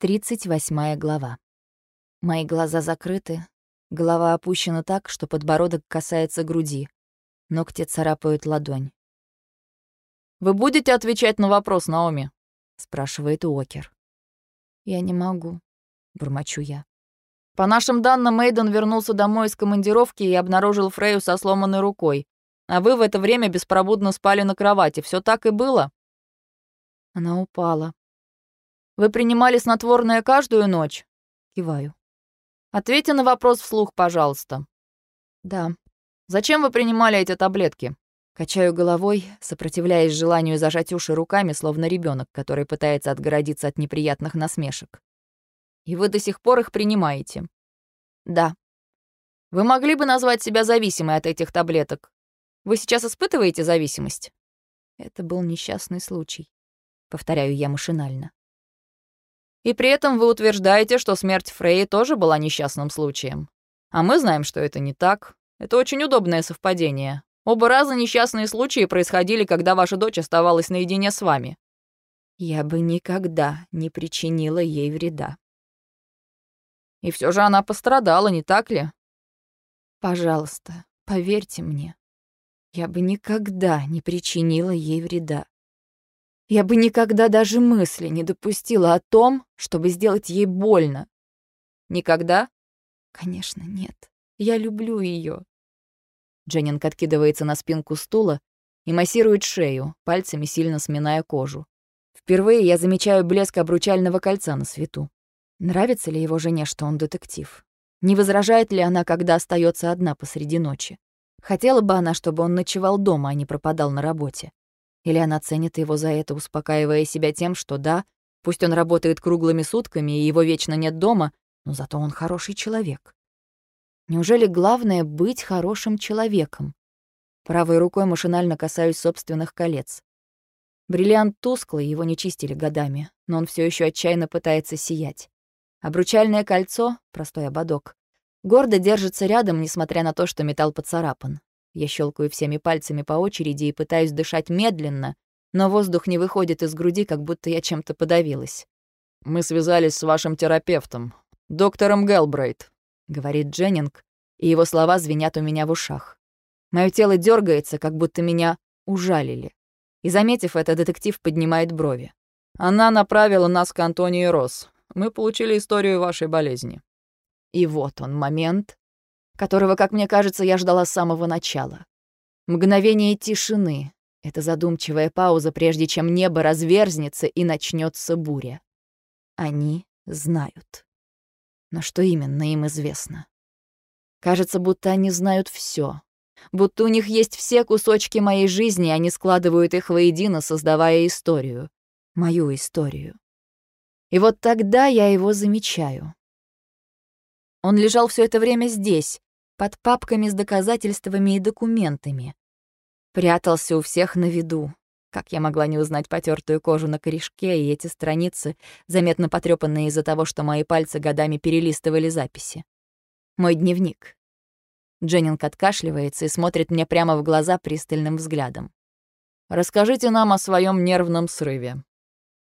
38 глава. Мои глаза закрыты, голова опущена так, что подбородок касается груди. Ногти царапают ладонь. «Вы будете отвечать на вопрос, Наоми?» — спрашивает Уокер. «Я не могу», — бормочу я. «По нашим данным, Мейден вернулся домой из командировки и обнаружил Фрею со сломанной рукой. А вы в это время беспробудно спали на кровати. Все так и было?» Она упала. Вы принимали снотворное каждую ночь? Киваю. Ответьте на вопрос вслух, пожалуйста. Да. Зачем вы принимали эти таблетки? Качаю головой, сопротивляясь желанию зажать уши руками, словно ребенок, который пытается отгородиться от неприятных насмешек. И вы до сих пор их принимаете? Да. Вы могли бы назвать себя зависимой от этих таблеток? Вы сейчас испытываете зависимость? Это был несчастный случай. Повторяю я машинально. И при этом вы утверждаете, что смерть Фреи тоже была несчастным случаем. А мы знаем, что это не так. Это очень удобное совпадение. Оба раза несчастные случаи происходили, когда ваша дочь оставалась наедине с вами. Я бы никогда не причинила ей вреда. И все же она пострадала, не так ли? Пожалуйста, поверьте мне. Я бы никогда не причинила ей вреда. Я бы никогда даже мысли не допустила о том, чтобы сделать ей больно. Никогда? Конечно, нет. Я люблю ее. Дженнинг откидывается на спинку стула и массирует шею, пальцами сильно сминая кожу. Впервые я замечаю блеск обручального кольца на свету. Нравится ли его жене, что он детектив? Не возражает ли она, когда остается одна посреди ночи? Хотела бы она, чтобы он ночевал дома, а не пропадал на работе. Или она ценит его за это, успокаивая себя тем, что да, пусть он работает круглыми сутками и его вечно нет дома, но зато он хороший человек. Неужели главное — быть хорошим человеком? Правой рукой машинально касаюсь собственных колец. Бриллиант тусклый, его не чистили годами, но он все еще отчаянно пытается сиять. Обручальное кольцо, простой ободок, гордо держится рядом, несмотря на то, что металл поцарапан. Я щелкаю всеми пальцами по очереди и пытаюсь дышать медленно, но воздух не выходит из груди, как будто я чем-то подавилась. «Мы связались с вашим терапевтом, доктором Гелбрейт», — говорит Дженнинг, и его слова звенят у меня в ушах. Моё тело дергается, как будто меня ужалили. И, заметив это, детектив поднимает брови. «Она направила нас к Антонии Росс. Мы получили историю вашей болезни». И вот он момент, которого, как мне кажется, я ждала с самого начала. Мгновение тишины — это задумчивая пауза, прежде чем небо разверзнется и начнется буря. Они знают. Но что именно им известно? Кажется, будто они знают все, Будто у них есть все кусочки моей жизни, и они складывают их воедино, создавая историю. Мою историю. И вот тогда я его замечаю. Он лежал все это время здесь, под папками с доказательствами и документами. Прятался у всех на виду. Как я могла не узнать потертую кожу на корешке и эти страницы, заметно потрепанные из-за того, что мои пальцы годами перелистывали записи? Мой дневник. Дженнинг откашливается и смотрит мне прямо в глаза пристальным взглядом. «Расскажите нам о своем нервном срыве».